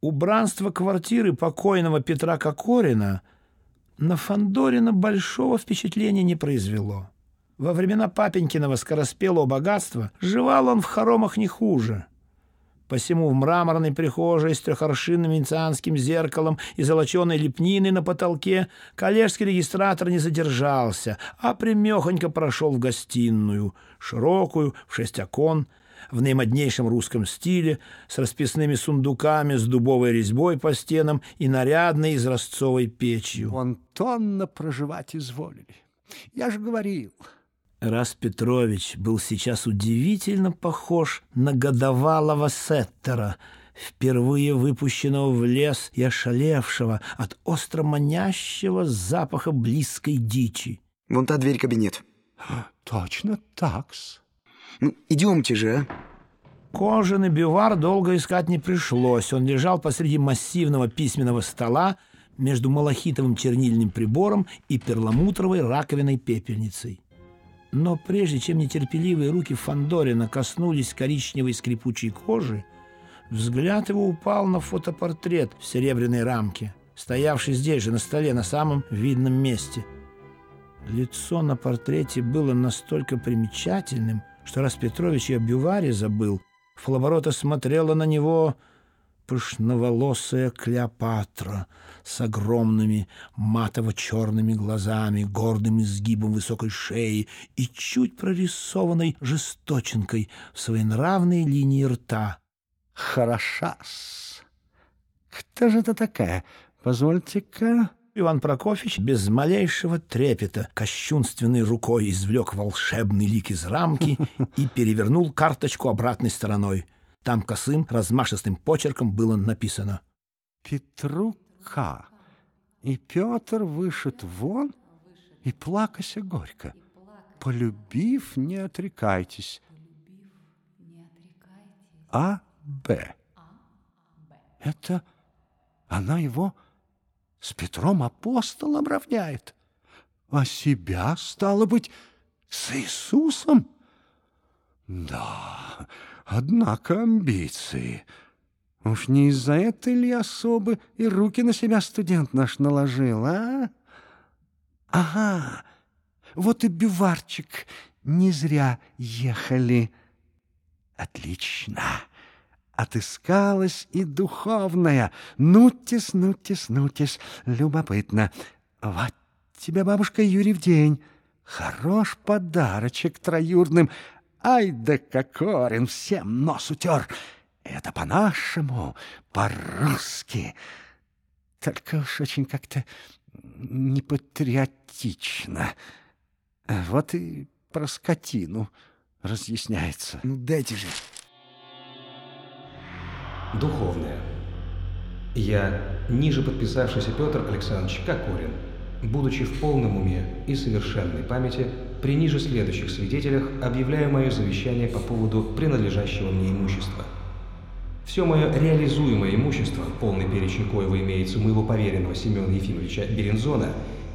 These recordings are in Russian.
Убранство квартиры покойного Петра Кокорина на Фандорина большого впечатления не произвело. Во времена папенькиного скороспелого богатства жевал он в хоромах не хуже. Посему в мраморной прихожей с трехоршинным венецианским зеркалом и золоченой лепниной на потолке коллежский регистратор не задержался, а примехонько прошел в гостиную, широкую, в шесть окон, в наимоднейшем русском стиле, с расписными сундуками, с дубовой резьбой по стенам и нарядной изразцовой печью. Вон тонно проживать изволили. Я же говорил. Раз Петрович был сейчас удивительно похож на годовалого сеттера, впервые выпущенного в лес и ошалевшего от остро манящего запаха близкой дичи. Вон та дверь кабинет. Точно такс. Ну, идемте же, а. Кожаный бивар долго искать не пришлось. Он лежал посреди массивного письменного стола между малахитовым чернильным прибором и перламутровой раковиной пепельницей. Но прежде чем нетерпеливые руки Фандорина коснулись коричневой скрипучей кожи, взгляд его упал на фотопортрет в серебряной рамке, стоявший здесь же на столе на самом видном месте. Лицо на портрете было настолько примечательным, что раз Петрович и бюваре забыл, Флоборота смотрела на него пышноволосая Клеопатра с огромными матово-черными глазами, гордым изгибом высокой шеи и чуть прорисованной жесточинкой в своей линии рта. Хороша-с. Кто же это такая? Позвольте-ка... Иван Прокофьевич без малейшего трепета кощунственной рукой извлек волшебный лик из рамки и перевернул карточку обратной стороной. Там косым, размашистым почерком было написано Петру К. И Петр вышит вон, и плакася горько. Полюбив, не отрекайтесь. А. Б. Это она его с Петром Апостолом равняет, а себя, стало быть, с Иисусом? Да, однако амбиции. Уж не из-за этой ли особы и руки на себя студент наш наложил, а? Ага, вот и биварчик не зря ехали. Отлично отыскалась и духовная. Нутис, нутис, нутис, любопытно. Вот тебе, бабушка, Юрий в день. Хорош подарочек троюрным. Ай да Кокорин всем нос утер. Это по-нашему, по-русски. Только уж очень как-то непатриотично. Вот и про скотину разъясняется. Ну, дайте же. Духовное. Я, ниже подписавшийся Петр Александрович Кокорин, будучи в полном уме и совершенной памяти, при ниже следующих свидетелях объявляю мое завещание по поводу принадлежащего мне имущества. Все мое реализуемое имущество, полный перечень коего имеется у моего поверенного Семена Ефимовича Берензона,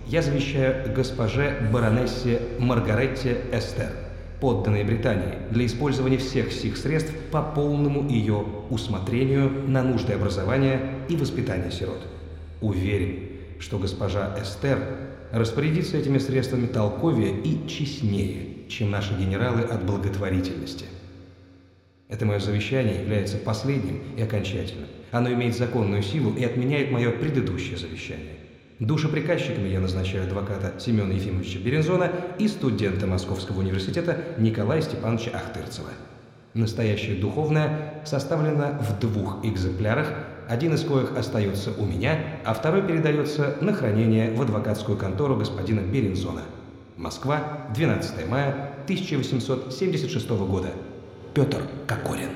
я завещаю госпоже баронессе Маргаретте Эстер – подданной Британии, для использования всех сих средств по полному ее усмотрению на нужды образования и воспитания сирот. Уверен, что госпожа Эстер распорядится этими средствами толковее и честнее, чем наши генералы от благотворительности. Это мое завещание является последним и окончательным. Оно имеет законную силу и отменяет мое предыдущее завещание. Душеприказчиками я назначаю адвоката Семена Ефимовича Берензона и студента Московского университета Николая Степановича Ахтырцева. Настоящее духовное составлено в двух экземплярах, один из коих остается у меня, а второй передается на хранение в адвокатскую контору господина Берензона. Москва, 12 мая 1876 года. Петр Кокорин.